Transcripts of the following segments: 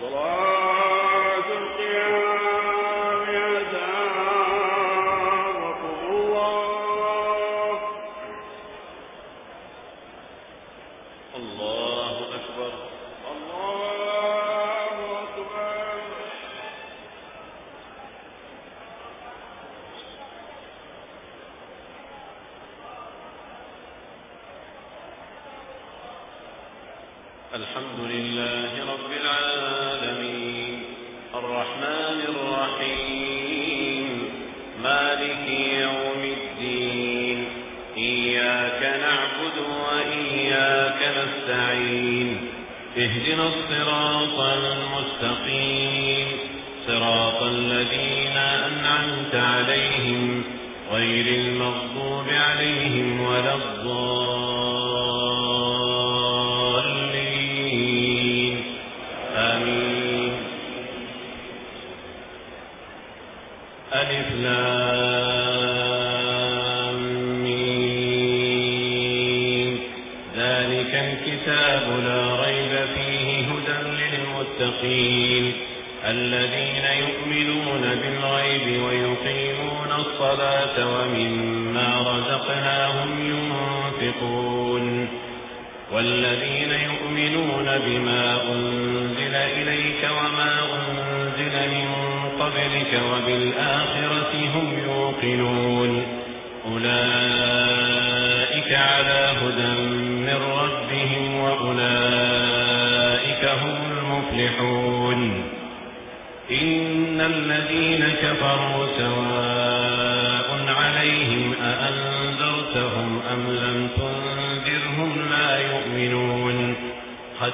صلاة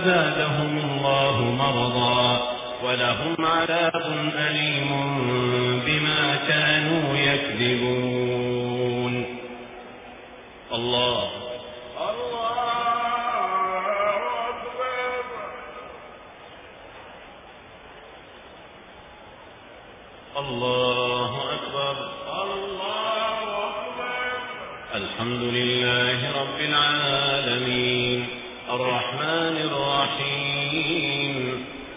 فزادهم الله مرضا ولهم عذاب أليم بما كانوا يكذبون. الله. الله أكبر الله أكبر. الحمد لله رب العالمين. الرحمن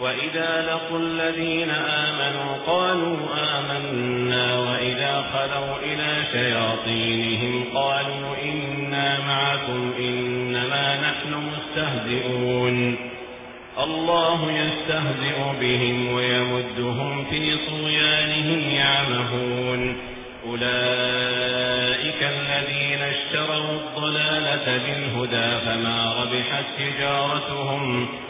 وإذا لقوا الذين آمنوا قالوا آمنا وإذا خلوا إلى شياطينهم قالوا إنا معكم إنما نحن مستهزئون الله يستهزئ بهم ويمدهم في صويانهم يعمهون أولئك الذين اشتروا الضلالة بالهدى فما ربحت تجارتهم وإذا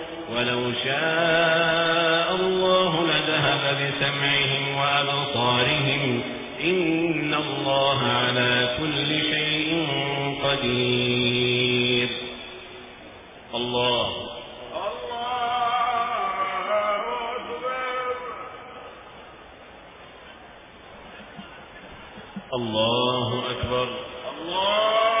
ولو شاء الله لذهب بسمعهم وأبصارهم إن الله على كل شيء قدير. الله. الله أكبر. الله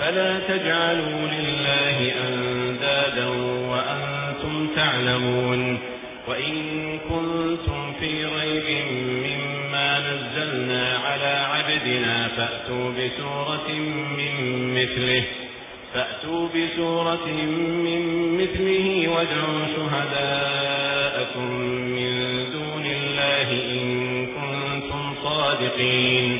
فلا تجعلوا لله أندادا وأنتم تعلمون وإن كنتم في ريب مما نزلنا على عبدنا فأتوا بسورة من مثله فأتوا بسورة من مثله وادعوا شهداءكم من دون الله إن كنتم صادقين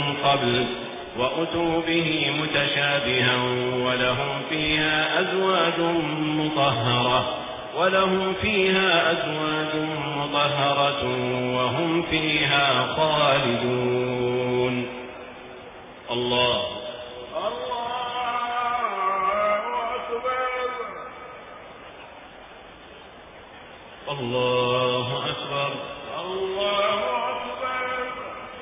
قبل وأتوا به متشابها ولهم فيها أزواج مطهرة ولهم فيها أزواج مطهرة وهم فيها خالدون. الله. الله أكبر. الله أكبر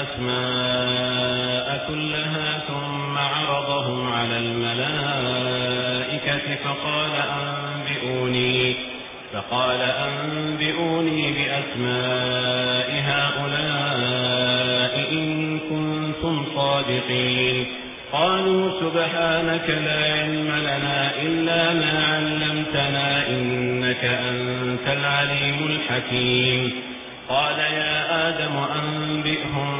الأسماء كلها ثم عرضهم على الملائكة فقال أنبئوني فقال أنبئوني بأسماء هؤلاء إن كنتم صادقين. قالوا سبحانك لا علم لنا إلا ما علمتنا إنك أنت العليم الحكيم. قال يا آدم أنبئهم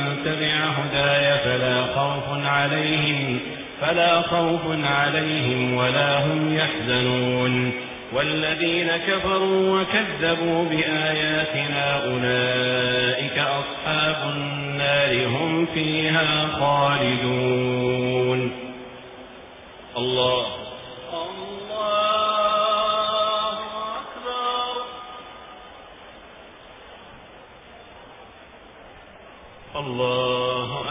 خوف عليهم فلا خوف عليهم ولا هم يحزنون. والذين كفروا وكذبوا بآياتنا أولئك أصحاب النار هم فيها خالدون. الله. الله أكبر. الله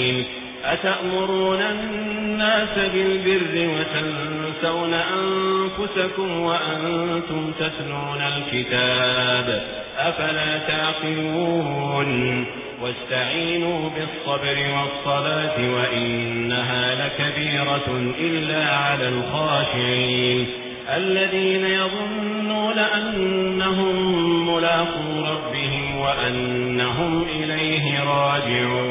أتأمرون الناس بالبر وتنسون أنفسكم وأنتم تسنون الكتاب أفلا تعقلون واستعينوا بالصبر والصلاة وإنها لكبيرة إلا على الخاشعين الذين يظنون أنهم ملاقوا ربهم وأنهم إليه راجعون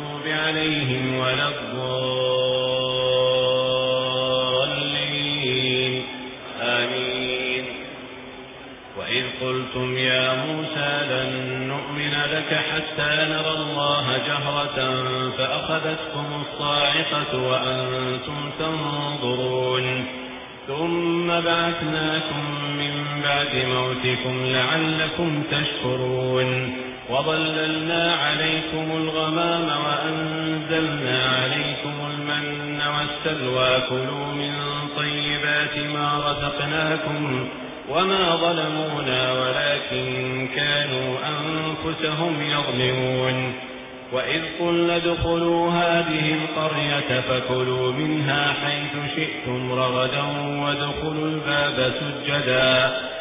المغضوب عليهم ولا الضالين. آمين. وإذ قلتم يا موسى لن نؤمن لك حتى نرى الله جهرة فأخذتكم الصاعقة وأنتم تنظرون. ثم بعثناكم من بعد موتكم لعلكم تشكرون. وظللنا عليكم الغمام وأنزلنا عليكم المن والسلوى كلوا من طيبات ما رزقناكم وما ظلمونا ولكن كانوا أنفسهم يظلمون وإذ قلنا دخلوا هذه القرية فكلوا منها حيث شئتم رغدا ودخلوا الباب سجداً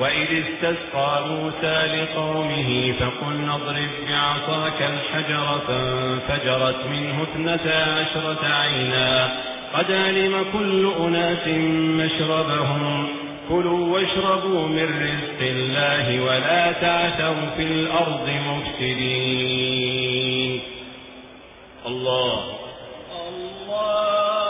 وإذ استسقى موسى لقومه فقل اضرب بعصاك الحجر فانفجرت منه اثنتا عشرة عينا قد علم كل أناس مشربهم كلوا واشربوا من رزق الله ولا تعثوا في الأرض مفسدين الله الله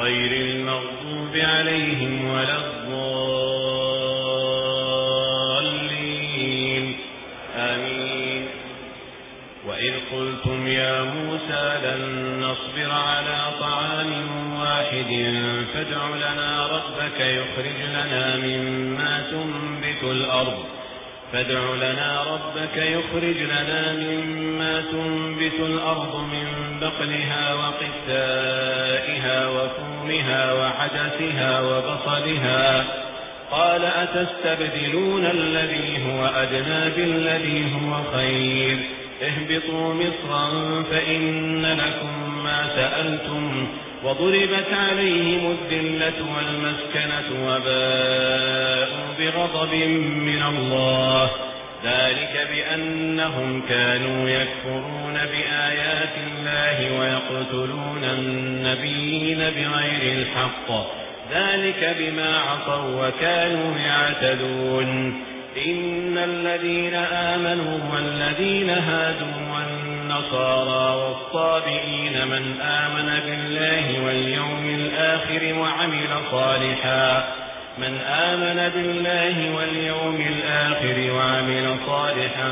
غير المغضوب عليهم ولا الضالين. آمين. وإذ قلتم يا موسى لن نصبر على طعام واحد فادع لنا ربك يخرج لنا مما تنبت الأرض. فادع لنا ربك يخرج لنا مما تنبت الأرض من بقلها وقتائها وفومها وحدثها وبصلها قال أتستبدلون الذي هو أدنى بالذي هو خير اهبطوا مصرا فإن لكم ما سألتم وضربت عليهم الذلة والمسكنة وباءوا بغضب من الله. ذلك بأنهم كانوا يكفرون بآيات الله ويقتلون النبيين بغير الحق. ذلك بما عصوا وكانوا يعتدون. إن الذين آمنوا والذين هادوا والنصارى والصابئين من آمن بالله واليوم الآخر وعمل صالحا. من آمن بالله واليوم الآخر وعمل صالحا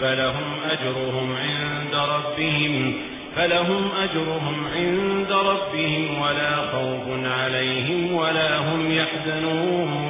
فلهم أجرهم عند ربهم فلهم أجرهم عند ربهم ولا خوف عليهم ولا هم يحزنون.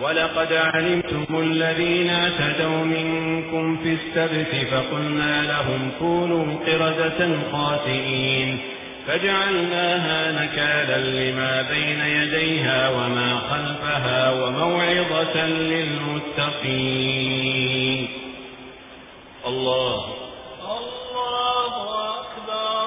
ولقد علمتم الذين أتدوا منكم في السبت فقلنا لهم كونوا قردة خاسئين فجعلناها نكالا لما بين يديها وما خلفها وموعظة للمتقين الله الله أكبر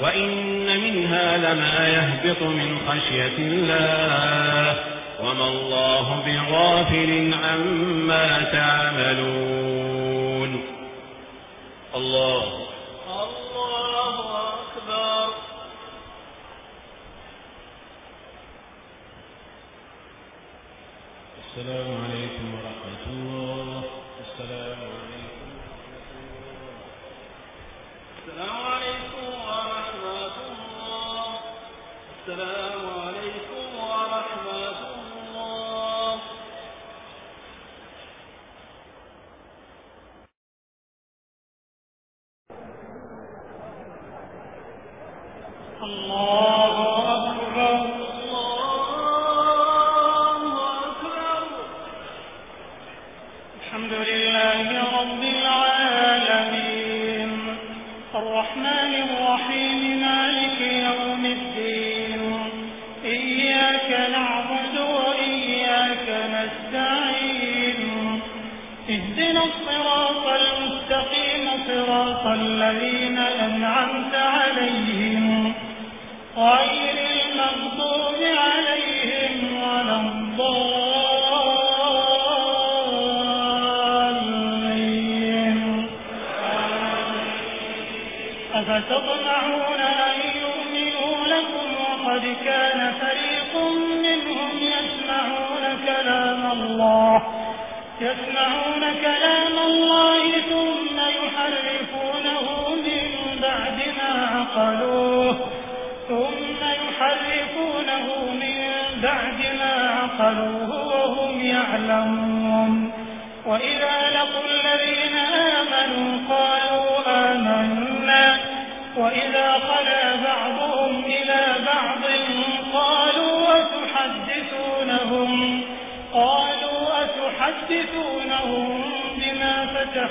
وإن منها لما يهبط من خشية الله وما الله بغافل عما تعملون الله الله أكبر السلام عليكم السلام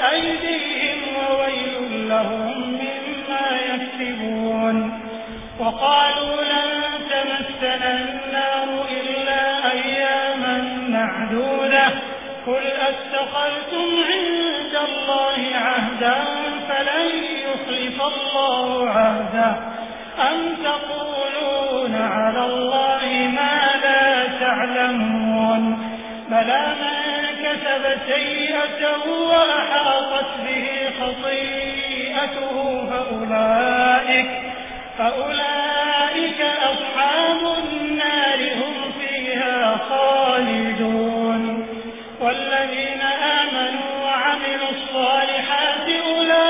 بأيديهم وويل لهم مما يكسبون. وقالوا لن تمثل النار إلا أياما معدودة. قل أتخذتم عند الله عهدا فلن يخلف الله عهدا. أم تقولون على الله ما لا تعلمون. بلى كسب سيئة وأحاطت به خطيئته فأولئك, فأولئك أصحاب النار هم فيها خالدون والذين آمنوا وعملوا الصالحات أولئك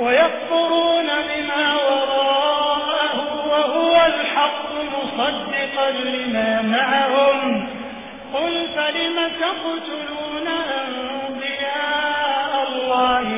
ويكفرون بما وراءه وهو الحق مصدقا لما معهم. قل فلم تقتلون أنبياء الله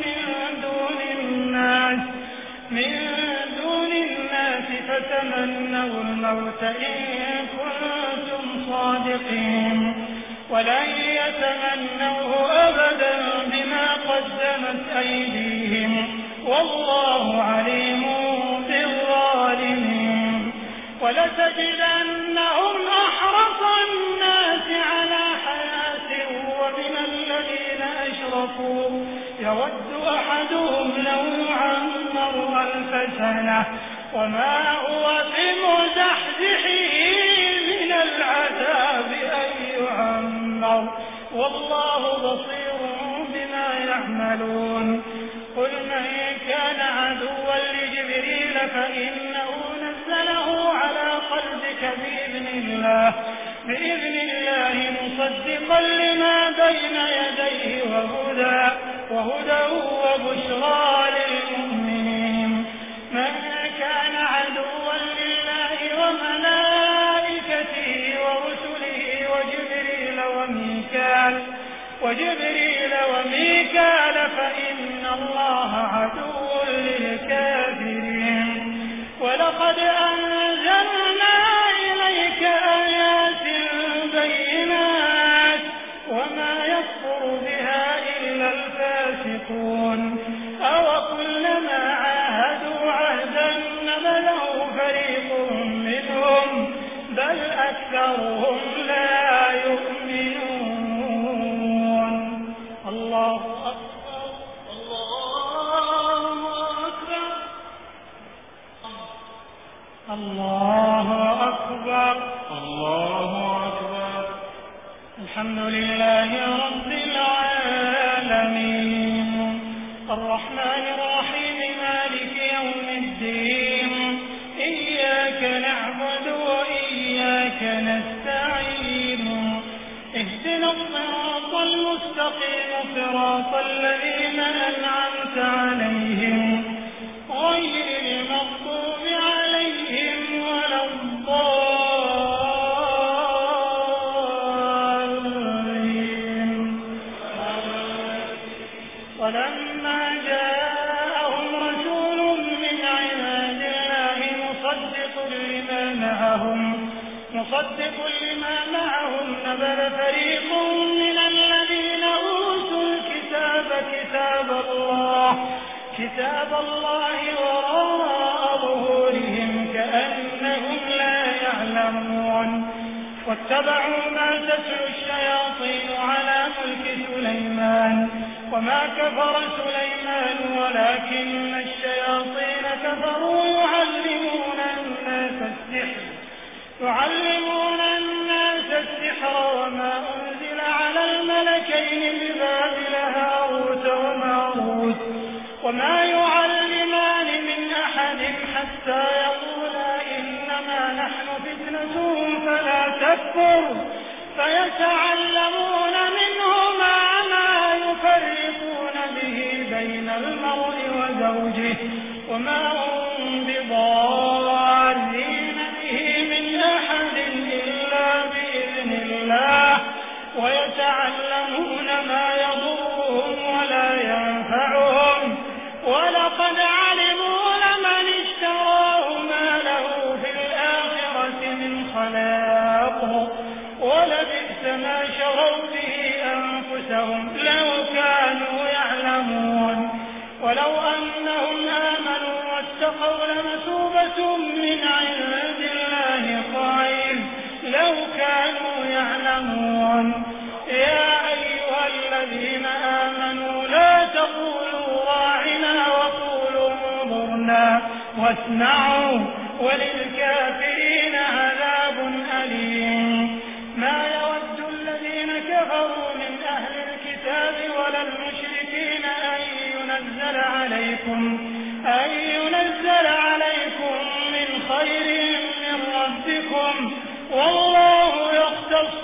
تتمنوا الموت إن كنتم صادقين. ولن يتمنوه أبدا بما قدمت أيديهم. والله عليم بالظالمين. ولتجدنهم أحرص الناس على حياة ومن الذين أشرفوا يود أحدهم لو يعمر ألف سنة. وما هو بمزحزحه من العذاب أن يعمر. والله بصير بما يعملون. قل من كان عدوا لجبريل فإنه نزله على قلبك بإذن الله. بإذن الله مصدقا لما بين يديه وهدى. وهدى وبشرى للمؤمنين. من والرحمن وجبريل وميكال فإن الله عدو للكافرين ولقد أنزلنا إليك آيات بينات وما يكفر بها إلا الفاسقون أو كلما عاهدوا عهدا نبله فريق منهم بل أكثرهم لا يؤمنون القول مثوبة من عند الله قائل. لو كانوا يعلمون. يا أيها الذين آمنوا لا تقولوا راعنا وقولوا مضرنا واسمعوا وللكافرين عذاب أليم. ما يود الذين كفروا من أهل الكتاب ولا المشركين أن ينزل عليكم ربكم وَاللَّهُ يَخْتَصُّ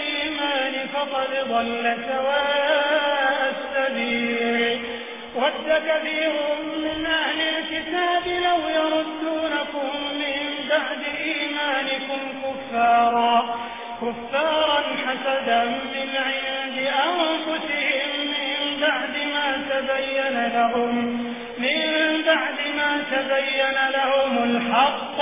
الإيمان فقد ضل سواء السبيل. ود كثير من أهل الكتاب لو يردونكم من بعد إيمانكم كفارا كفارا حسدا من عند أنفسهم من بعد ما تبين لهم من بعد ما تبين لهم الحق.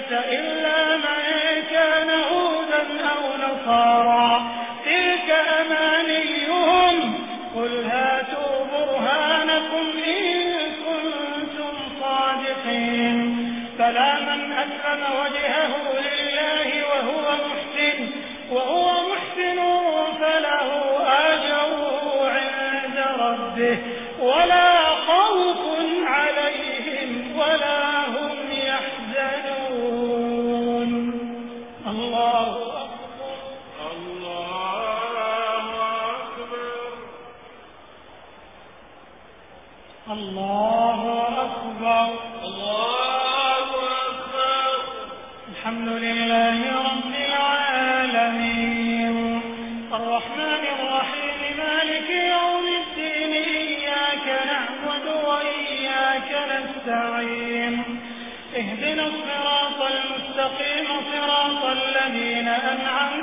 إلا من كان هودا أو نصارا تلك أمانيهم قل هاتوا برهانكم إن كنتم صادقين فلا من أسلم وجهه لله وهو محسن وهو محسن فله أجره عند ربه ولا خوف عليهم ولا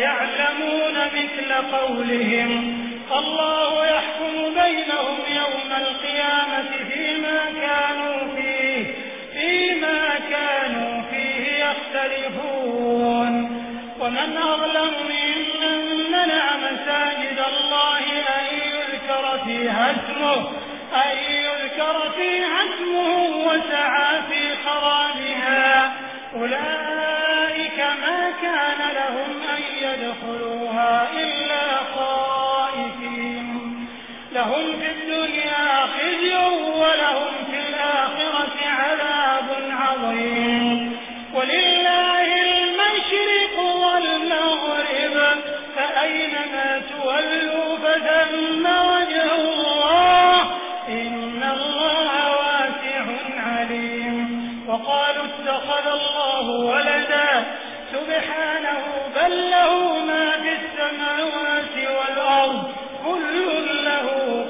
يعلمون مثل قولهم. الله يحكم بينهم يوم القيامة فيما كانوا فيه فيما كانوا فيه يختلفون. ومن أظلم ممن منع مساجد الله أن يذكر فيها اسمه أن يذكر فيها اسمه وسعى في خرابها. أولئك ولله المشرق والمغرب فأينما تولوا وجه الله. إن الله واسع عليم. وقالوا اتخذ الله ولدا. سبحانه بل له ما في السماوات والأرض. كل له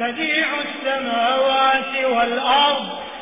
بديع السماوات والأرض.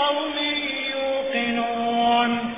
لقوم يوقنون.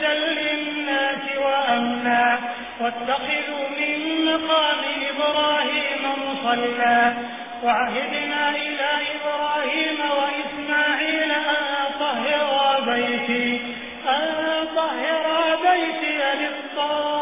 للناس وأمنا. واتخذوا من مقام إبراهيم مصلى. وعهدنا إلى إبراهيم وإسماعيل أن طهرا بيتي. أن طهرا بيتي للطاهرين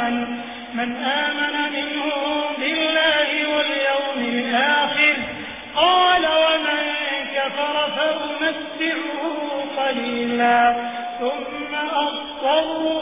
آمن. من آمن منهم بالله واليوم الآخر قال ومن كفر فأمتعه قليلا ثم أصره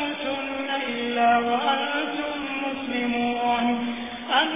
تموتن إلا وأنتم مسلمون. أن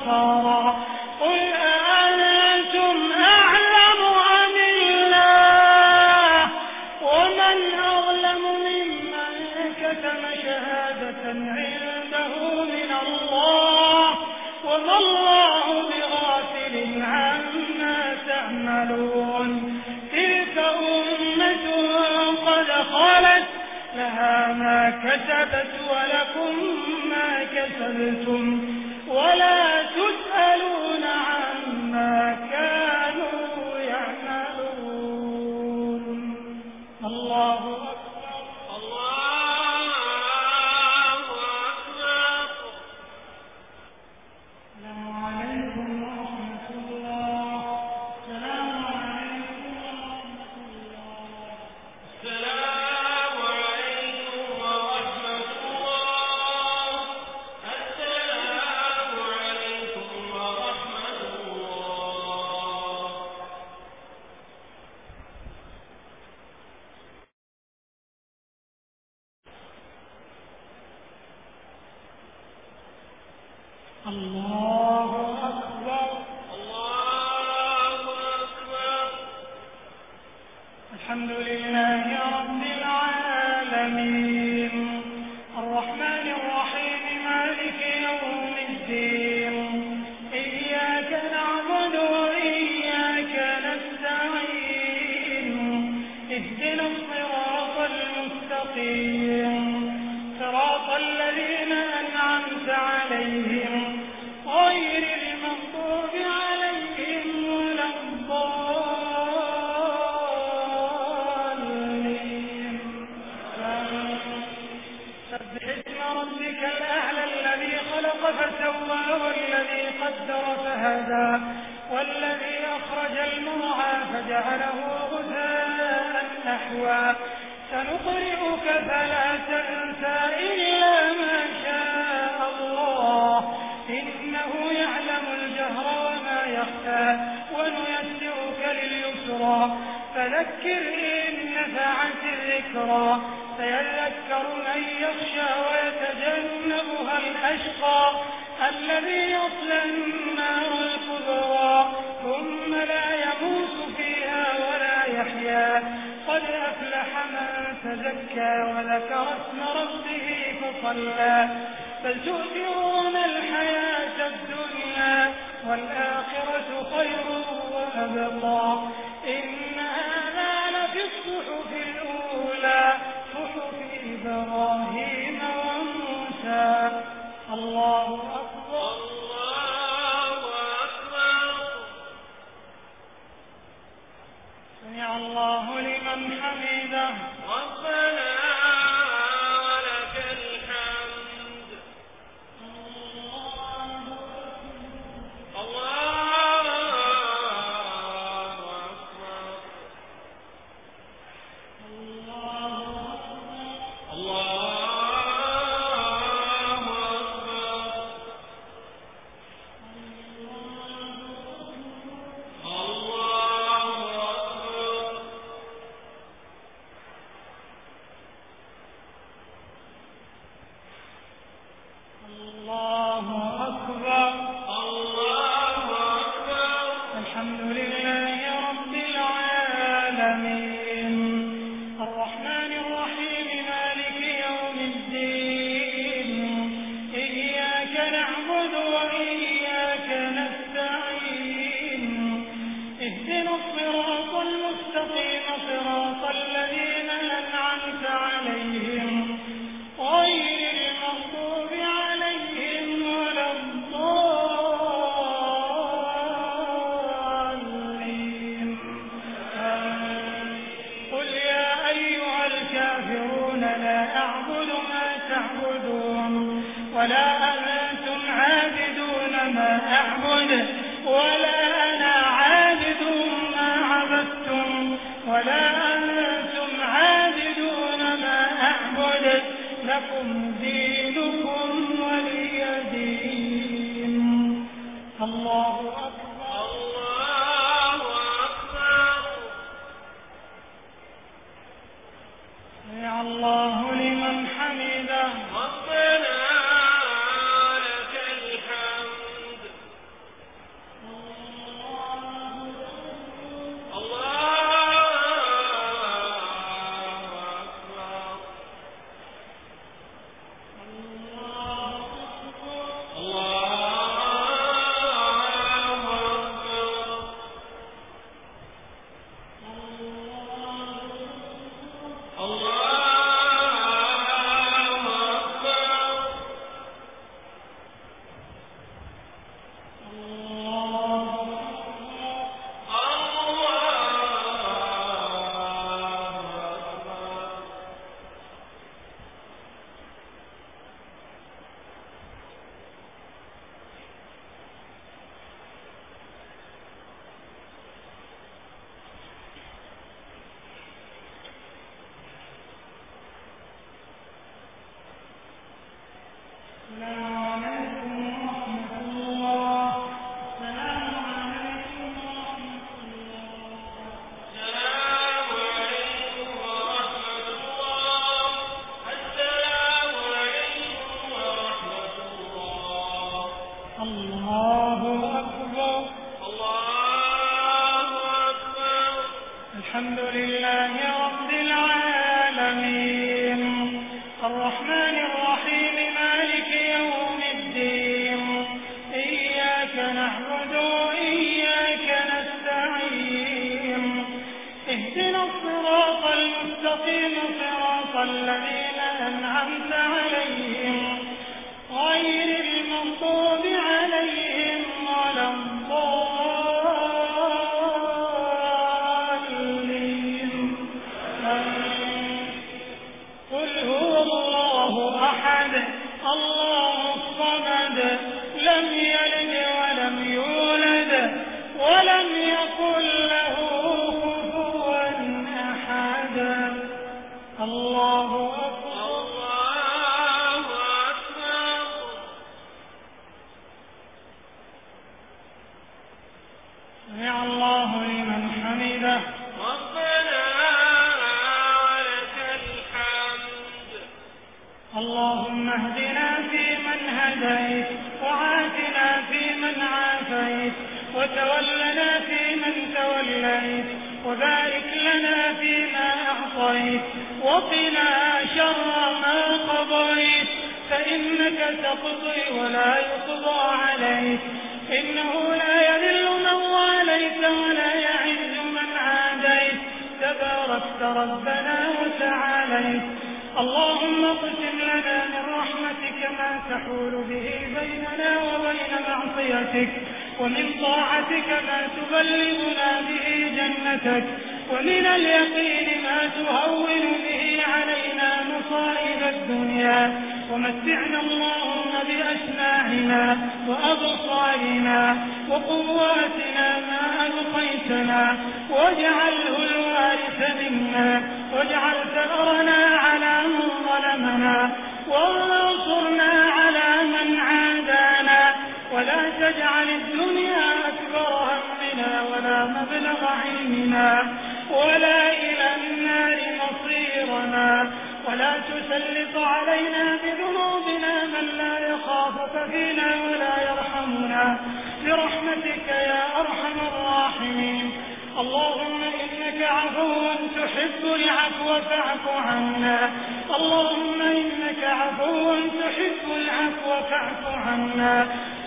نصارى فيذكر من يخشى ويتجنبها الأشقى الذي يصلى النار الكبرى ثم لا يموت فيها ولا يحيا. قد أفلح من تزكى وذكر اسم ربه فصلى. بل الحياة الدنيا والآخرة خير وأبقى. الله لمن حمده. ولا أنتم عابدون ما أعبد ولا صراط فاعف عنا. اللهم إنك عفو تحب العفو فاعف عنا.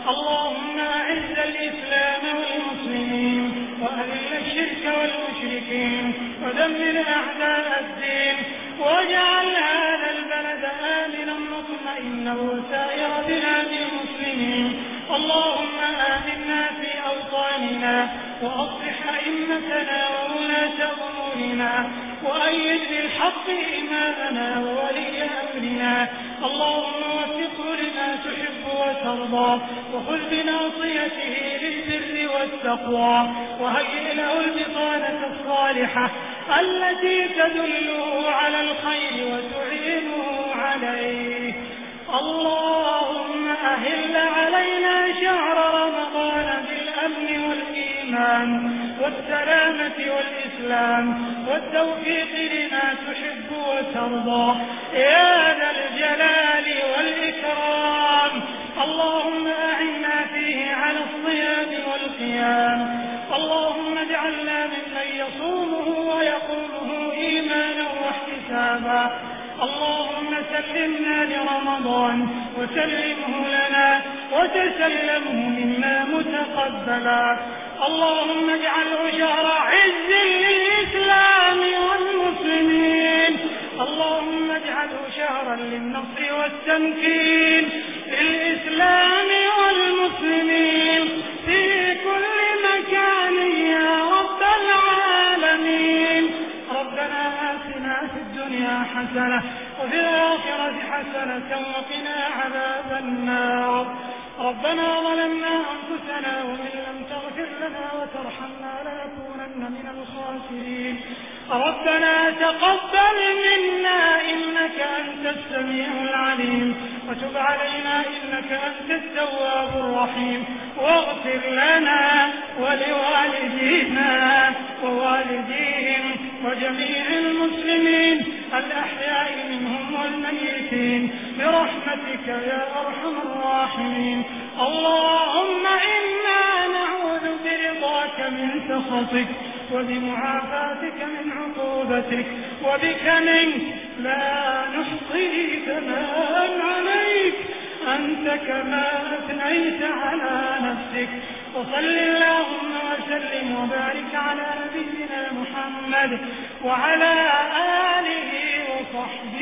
اللهم أعز الإسلام والمسلمين وأذل الشرك والمشركين ودمر أعداء الدين واجعل هذا البلد آمنا مطمئنا وسائر بلاد المسلمين. اللهم آمنا في أوطاننا وأصلح أئمتنا وولاة أمورنا. وأيد بالحق إمامنا وولي أمرنا. اللهم وفقه لما تحب وترضى وخذ بناصيته للسر والتقوى وهيئ له البطانة الصالحة التي تدله على الخير وتعينه عليه. اللهم أهل علينا شهر رمضان بالأمن والإيمان والسلامة والإيمان الإسلام والتوفيق لما تحب وترضى. يا ذا الجلال والإكرام. اللهم أعنا فيه على الصيام والقيام. اللهم اجعلنا ممن يصومه ويقوله إيمانا واحتسابا. اللهم سلمنا لرمضان وسلمه لنا وتسلمه منا متقبلا. اللهم اجعله شهر عز للإسلام والمسلمين. اللهم اجعله شهرا للنصر والتمكين للإسلام والمسلمين في كل مكان يا رب العالمين. ربنا آتنا في الدنيا حسنة وفي الآخرة حسنة وقنا عذاب النار. ربنا ظلمنا أنفسنا وإن لم تغفر لنا وترحمنا لنكونن من الخاسرين. ربنا تقبل منا إنك أنت السميع العليم. وتب علينا إنك أنت التواب الرحيم. واغفر لنا ولوالدينا ووالديهم وجميع المسلمين الأحياء منهم والميتين برحمتك يا أرحم الراحمين. اللهم إنا سخطك وبمعافاتك من عقوبتك وبك منك لا نحصي ثمان عليك. أنت كما أثنيت على نفسك. وصل اللهم وسلم وبارك على نبينا محمد وعلى آله وصحبه